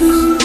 음